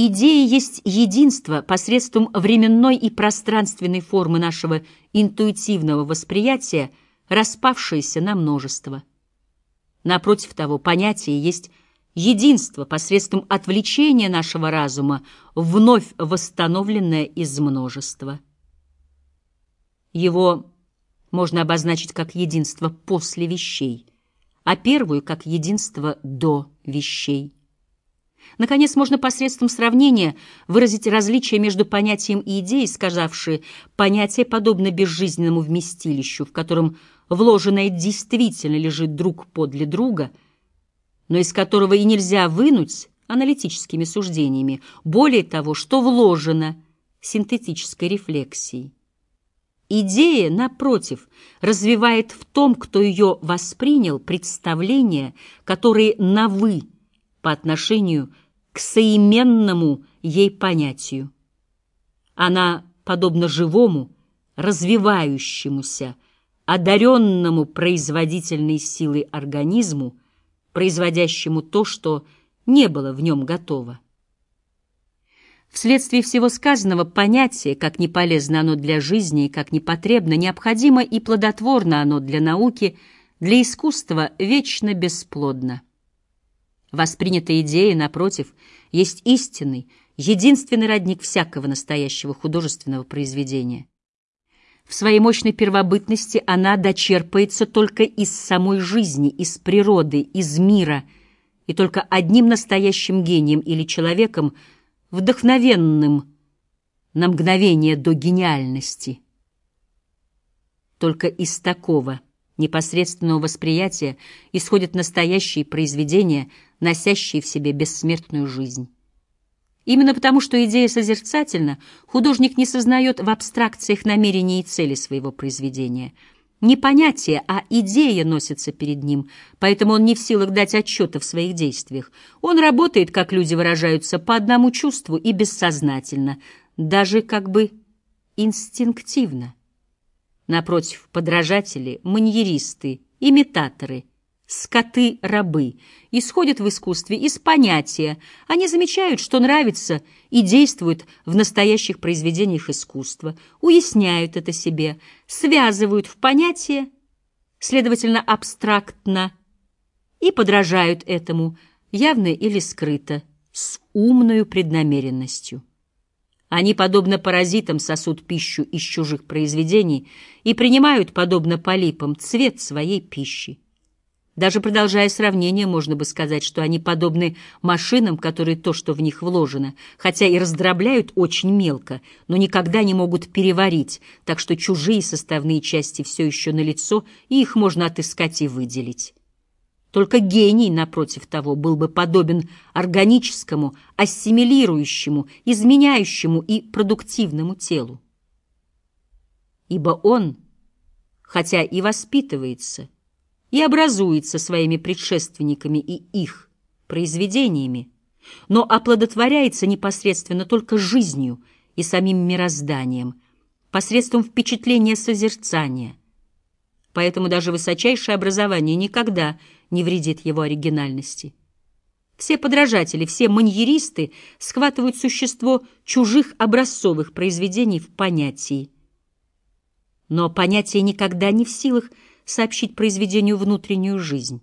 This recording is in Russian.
Идея есть единство посредством временной и пространственной формы нашего интуитивного восприятия, распавшееся на множество. Напротив того, понятие есть единство посредством отвлечения нашего разума, вновь восстановленное из множества. Его можно обозначить как единство после вещей, а первую — как единство до вещей. Наконец, можно посредством сравнения выразить различие между понятием и идеей, сказавшие «понятие подобно безжизненному вместилищу, в котором вложенное действительно лежит друг подле друга, но из которого и нельзя вынуть аналитическими суждениями, более того, что вложено синтетической рефлексией». Идея, напротив, развивает в том, кто ее воспринял, представления, которые на «вы» по отношению к соименному ей понятию. Она, подобно живому, развивающемуся, одаренному производительной силой организму, производящему то, что не было в нем готово. Вследствие всего сказанного понятие, как не полезно оно для жизни и как непотребно, необходимо и плодотворно оно для науки, для искусства вечно бесплодно. Воспринятая идея, напротив, есть истинный, единственный родник всякого настоящего художественного произведения. В своей мощной первобытности она дочерпается только из самой жизни, из природы, из мира, и только одним настоящим гением или человеком – вдохновенным на мгновение до гениальности. Только из такого непосредственного восприятия исходят настоящие произведения, носящие в себе бессмертную жизнь. Именно потому, что идея созерцательна, художник не сознает в абстракциях намерений и цели своего произведения — не понятие, а идея носится перед ним, поэтому он не в силах дать отчета в своих действиях. Он работает, как люди выражаются, по одному чувству и бессознательно, даже как бы инстинктивно. Напротив, подражатели, маньеристы, имитаторы — скоты-рабы, исходят в искусстве из понятия. Они замечают, что нравится, и действуют в настоящих произведениях искусства, уясняют это себе, связывают в понятие, следовательно, абстрактно, и подражают этому, явно или скрыто, с умной преднамеренностью. Они, подобно паразитам, сосут пищу из чужих произведений и принимают, подобно полипам, цвет своей пищи. Даже продолжая сравнение, можно бы сказать, что они подобны машинам, которые то, что в них вложено, хотя и раздробляют очень мелко, но никогда не могут переварить, так что чужие составные части все еще налицо, и их можно отыскать и выделить. Только гений, напротив того, был бы подобен органическому, ассимилирующему, изменяющему и продуктивному телу. Ибо он, хотя и воспитывается, и образуется своими предшественниками и их произведениями, но оплодотворяется непосредственно только жизнью и самим мирозданием, посредством впечатления созерцания. Поэтому даже высочайшее образование никогда не вредит его оригинальности. Все подражатели, все маньеристы схватывают существо чужих образцовых произведений в понятии. Но понятие никогда не в силах сообщить произведению внутреннюю жизнь.